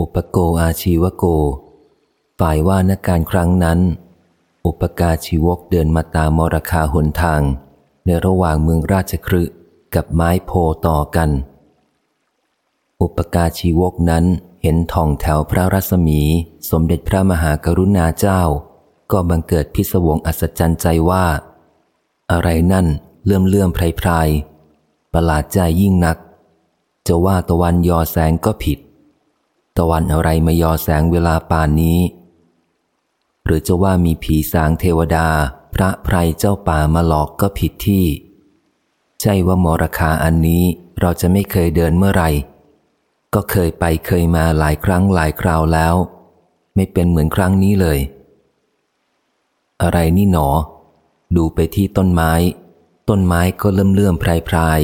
อุปโกอาชีวโก ฝ่ายว่านักการครั้งนั้น อุปกาชีวกเดินมาตามมรคาหนทาง ในระหว่างเมืองราชครึกับไม้โพต่อกัน อุปกาชีวกนั้นเห็นทองแถวพระรัศมี สมเด็จพระมหากรุณาเจ้า ก็บังเกิดพิศวงอัศจรรย์ใจว่า อะไรนั่นเลื่อมเลื่อมไพรไพรประหลาดใจยิ่งนัก จะว่าตะวันยอแสงก็ผิด ตะวันอะไรมายอแสงเวลาป่านนี้ หรือจะว่ามีผีสางเทวดา พระไพรเจ้าป่ามาหลอกก็ผิดที่ ใช่ว่ามรคาอันนี้เราจะไม่เคยเดินเมื่อไหร่ ก็เคยไปเคยมาหลายครั้งหลายคราวแล้ว ไม่เป็นเหมือนครั้งนี้เลย อะไรนี่หนอ ดูไปที่ต้นไม้ ต้นไม้ก็เลื่อมเลื่อมพรายพราย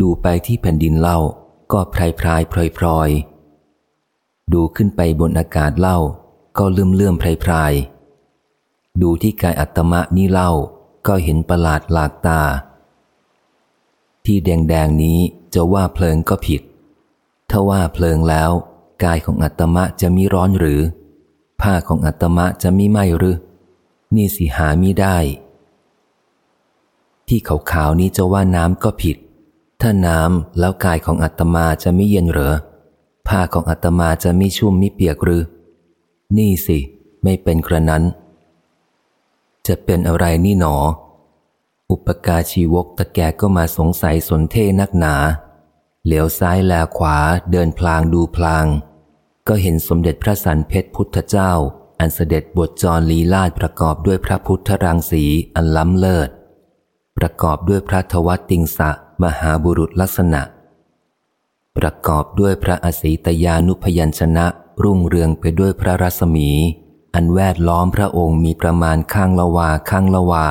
ดูไปที่แผ่นดินเล่าก็พรายพรายพลอยพลอย ดูขึ้นไปบนอากาศเล่า ก็เลื่อมเลื่อมพรายพรายดูที่กายอัตมะนี่เล่า ก็เห็นประหลาดหลากตา ที่แดงๆนี้จะว่าเพลิงก็ผิด ถ้าว่าเพลิงแล้ว กายของอัตมะจะมีร้อนหรือ ผ้าของอัตมะจะมีไหมหรือ นี่สิหามิได้ ที่ขาวๆนี้จะว่าน้ำก็ผิด ถ้าน้ำแล้วกายของอัตมาจะไม่เย็นเหรอ ผ้าของอัตมาจะไม่ชุ่มไม่เปียกหรือ นี่สิ ไม่เป็นกระนั้น จะเป็นอะไรนี่หนอ อุปกาชีวกตะแกก็มาสงสัยสนเทนักหนา เหลียวซ้ายแลขวาเดินพลางดูพลาง ก็เห็นสมเด็จพระสันเพชรพุทธเจ้า อันเสด็จบทจรลีลาดประกอบด้วยพระพุทธรังสีอันล้ำเลิศ ประกอบด้วยพระทวัติงสะมหาบุรุษลักษณะ ประกอบด้วยพระอสีตยานุพยัญชนะ รุ่งเรืองไปด้วยพระรัศมี อันแวดล้อมพระองค์มีประมาณข้างละวาข้างละวา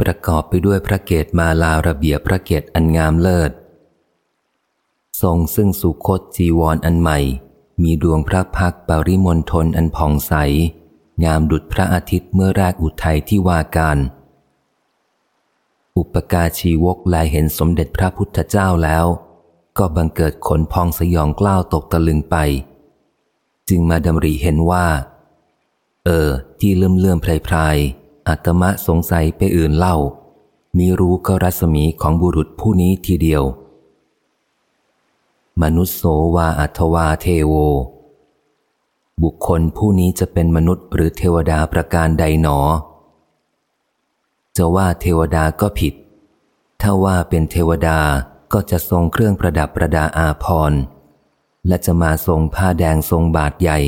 ประกอบไปด้วยพระเกศมาลาระเบียบพระเกศอันงามเลิศ ทรงซึ่งสุคตจีวรออันใหม่ มีดวงพระพักปริมณฑลอันผ่องใส งามดุจพระอาทิตย์เมื่อแรกอุทัยที่วาการ อุปกาชีวกแลเห็นสมเด็จพระพุทธเจ้าแล้ว ก็บังเกิดขนพองสยองกล้าวตกตะลึงไป จึงมาดำริเห็นว่า เออ ที่เลื่อมเลื่อมไพรไพรอัตมะสงสัยไปอื่นเล่า มีรู้ก็รัศมีของบุรุษผู้นี้ทีเดียว มนุษโสวาอัทวาเทโว บุคคลผู้นี้จะเป็นมนุษย์หรือเทวดาประการใดหนอ จะว่าเทวดาก็ผิด ถ้าว่าเป็นเทวดา ก็จะทรงเครื่องประดับประดาอาพรและจะมาทรงผ้าแดงทรงบาทใหญ่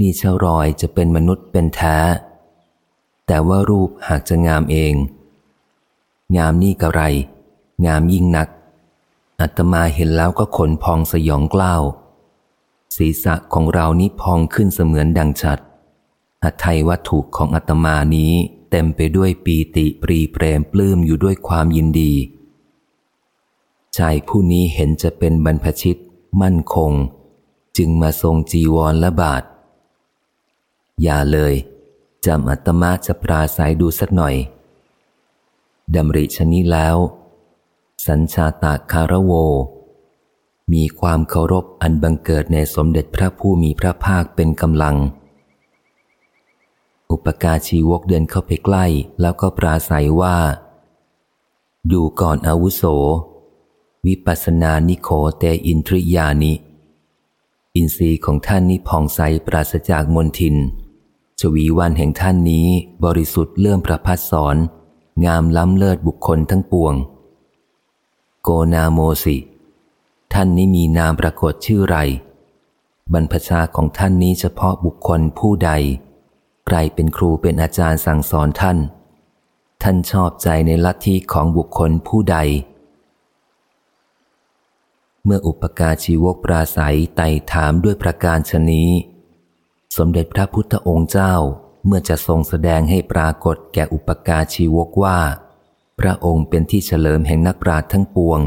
นี่เชารอยจะเป็นมนุษย์เป็นแท้ แต่ว่ารูปหากจะงามเอง งามนี่กระไร งามยิ่งนัก อัตมาเห็นแล้วก็ขนพองสยองกล้าว ศีรษะของเรานี้พองขึ้นเสมือนดังชัดอัไทยวัตถุของอัตมานี้เต็มไปด้วยปีติปรีเปรมปลื้มอยู่ด้วยความยินดี ชายผู้นี้เห็นจะเป็นบรรพชิต มั่นคง จึงมาทรงจีวรและบาท อย่าเลยจำอัตมาจะปราศัยดูสักหน่อยดำริชนี้แล้ว สัญชาตาคารโว มีความเคารพอันบังเกิดในสมเด็จพระผู้มีพระภาคเป็นกำลัง อุปการชีวกเดินเข้าไปใกล้แล้วก็ปราศัยว่าอยู่ก่อนอาวุโส วิปัสนานิโคเตอินทริยานิ อินทรีย์ของท่านนี้ผ่องใสปราศจากมนทิน ชวีวันแห่งท่านนี้บริสุทธิ์เลื่อมประพัดสอน งามล้ำเลิศบุคคลทั้งปวง โกนาโมสิ ท่านนี้มีนามปรากฏชื่อไร บรรพชาของท่านนี้เฉพาะบุคคลผู้ใด ใครเป็นครูเป็นอาจารย์สั่งสอนท่าน ท่านชอบใจในลัทธิของบุคคลผู้ใด เมื่ออุปการชีวกปราศัยไต่ถามด้วยประการชนี้ สมเด็จพระพุทธองค์เจ้าเมื่อจะทรงแสดงให้ปรากฏแก่อุปการชีวกว่า พระองค์เป็นที่เฉลิมแห่งนักปราชญ์ทั้งปวง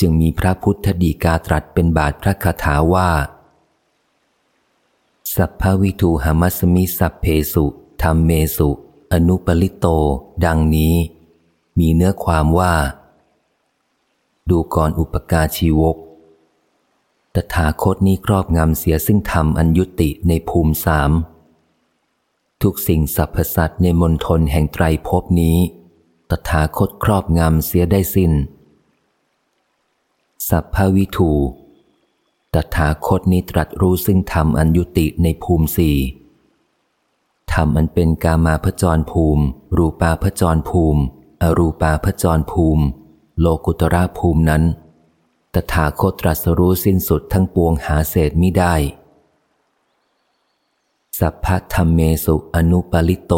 จึงมีพระพุทธดีกาตรัสเป็นบาทพระคาถาว่า สัพพวิทูหามัสมิสัพเพสุธรรมเมสุ อนุปลิโต ดังนี้ มีเนื้อความว่า ดูก่อนอุปการชีวก ตถาคตนี้ครอบงำเสียซึ่งธรรมอันยุติในภูมิสาม ทุกสิ่งสรรพสัตว์ในมณฑลแห่งไตรภพนี้ ตถาคตครอบงำเสียได้สิน้น สัพพวิทูตถาคตนี้ตรัสรู้ซึ่งธรรมอันยุติในภูมิสี่ธรรมอันเป็นกามาพจรภูมิ รูปาพจรภูมิ อรูปาพจรภูมิ โลกุตระภูมินั้น ตถาคตตรัสรู้สิ้นสุดทั้งปวงหาเศษมิได้ สัพพธรรมเมสุอนุปลิโต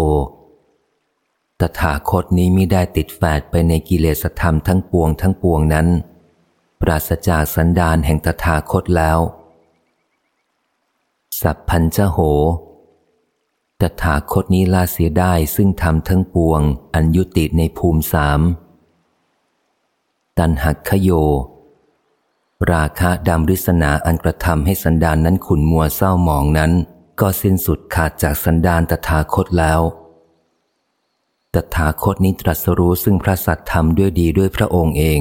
ตถาคตนี้มิได้ติดแฝดไปในกิเลสธรรมทั้งปวงทั้งปวงนั้น ปราศจากสันดานแห่งตถาคตแล้ว สัพพัญจะโหตถาคตนี้ลาเสียได้ซึ่งทำทั้งปวง อันยุติในภูมิสาม ตันหักขโย ราคะดำริษนาอันกระทำให้สันดานนั้นขุนมัวเศร้าหมองนั้น ก็สิ้นสุดขาดจากสันดานตถาคตแล้ว ตถาคตนี้ตรัสรู้ซึ่งพระสัตธรรมด้วยดีด้วยพระองค์เอง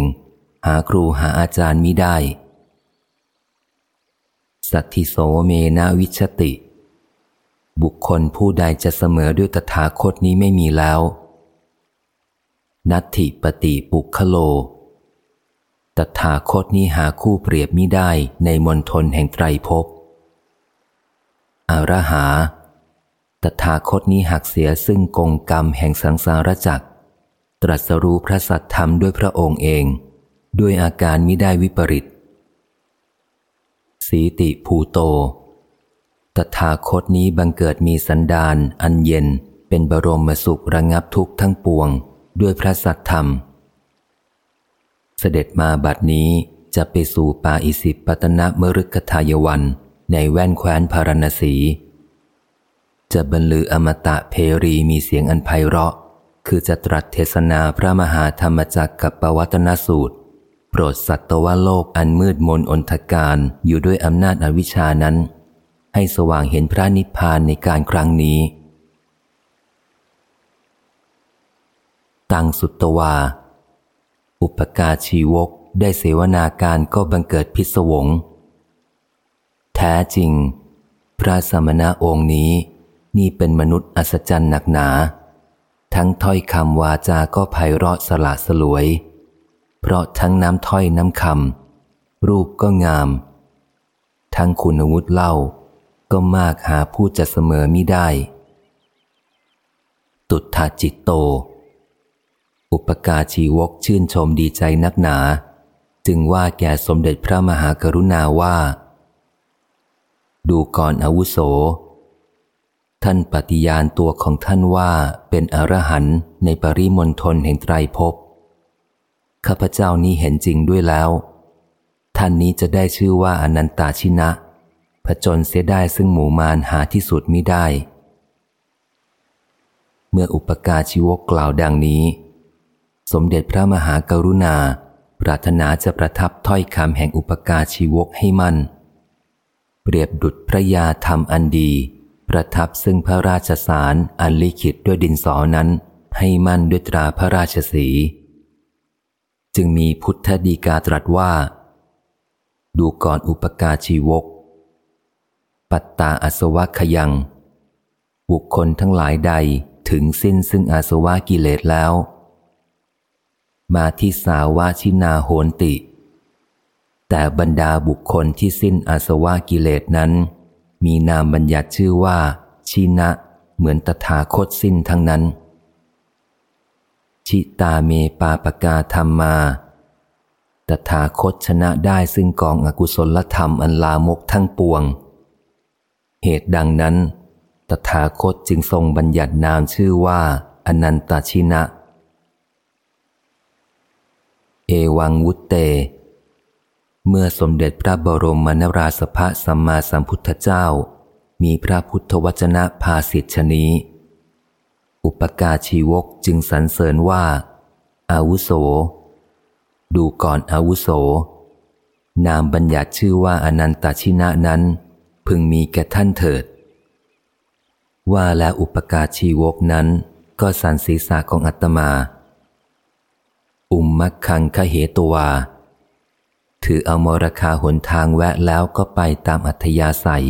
หาครูหาอาจารย์มิได้ สัตทิโสเมนาวิชติ บุคคลผู้ใดจะเสมอด้วยตถาคตนี้ไม่มีแล้วนัตถิปฏิปุคโล ตถาคตนี้หาคู่เปรียบมิได้ในมณฑลแห่งไตรภพ อารหา ตถาคตนี้หักเสียซึ่งกงกรรมแห่งสังสารจักร ตรัสรู้พระสัตธรรมด้วยพระองค์เอง ด้วยอาการมิได้วิปริต สีติภูโต ตถาคตนี้บังเกิดมีสันดานอันเย็นเป็นบรมสุขระงับทุกข์ทั้งปวง ด้วยพระสัตธรรม เสด็จมาบัดนี้จะไปสู่ปาอิสิปตนะมฤกทายวันในแว่นแคว้นพารณสี จะบรรลืออมตะเพรีมีเสียงอันไพเราะ คือจะตรัสเทศนาพระมหาธรรมจักกับปวัตนสูตร โปรดสัตวโลกอันมืดมนอนทการอยู่ด้วยอำนาจอวิชานั้น ให้สว่างเห็นพระนิพพานในการครั้งนี้ ตังสุตวา อุปการชีวกได้เสวนาการก็บังเกิดพิศวง แท้จริง พระสมณะองค์นี้นี่เป็นมนุษย์อัศจรรย์หนักหนา ทั้งถ้อยคำวาจาก็ไพเราะสละสลวย เพราะทั้งน้ำถ้อยน้ำคำรูปก็งาม ทั้งคุณวุฒิเล่าก็มากหาผู้จะเสมอมิได้ ตุถาจิตโต ปการชีวกชื่นชมดีใจนักหนา จึงว่าแก่สมเด็จพระมหากรุณาว่า ดูก่อนอาวุโส ท่านปฏิญาณตัวของท่านว่าเป็นอรหันต์ในปริมณฑลแห่งไตรภพข้าพเจ้านี้เห็นจริงด้วยแล้ว ท่านนี้จะได้ชื่อว่าอนันตาชินะผจญเสียได้ซึ่งหมู่มารหาที่สุดมิได้ เมื่ออุปการชีวกกล่าวดังนี้ สมเด็จพระมหากรุณา ปรารถนาจะประทับถ้อยคำแห่งอุปการชีวกให้มั่น เปรียบดุจพระยาธรรมอันดี ประทับซึ่งพระราชสารอันลิขิตด้วยดินสอนั้น ให้มั่นด้วยตราพระราชสี จึงมีพุทธดีกาตรัสว่า ดูก่อนอุปการชีวก ปัตตาอสวะขยัง บุคคลทั้งหลายใดถึงสิ้นซึ่งอาสวะกิเลสแล้ว มาที่สาวาชินาโหนติ แต่บรรดาบุคคลที่สิ้นอาสวะกิเลสนั้น มีนามบัญญัติชื่อว่า ชินะ เหมือนตถาคตสิ้นทั้งนั้น ชิตาเมปาปกาธรรมมา ตถาคตชนะได้ซึ่งกองอกุศลธรรมอันลามกทั้งปวง เหตุดังนั้น ตถาคตจึงทรงบัญญัตินามชื่อว่า อนันตชินะเเอวังวุตเต เมื่อสมเด็จพระบรมมนราสภะสัมมาสัมพุทธเจ้า มีพระพุทธวจนะภาสิทธนี้ อุปการชีวกจึงสรรเสริญว่า อาวุโส ดูก่อนอาวุโส นามบัญญัติชื่อว่าอนันตชินะนั้น พึงมีแก่ท่านเถิด ว่าแล้วอุปการชีวกนั้นก็สันศีษาของอัตมา อุมมักคังคเหตวา ถือเอามรคาหนทางแวะแล้วก็ไปตามอัธยาศัย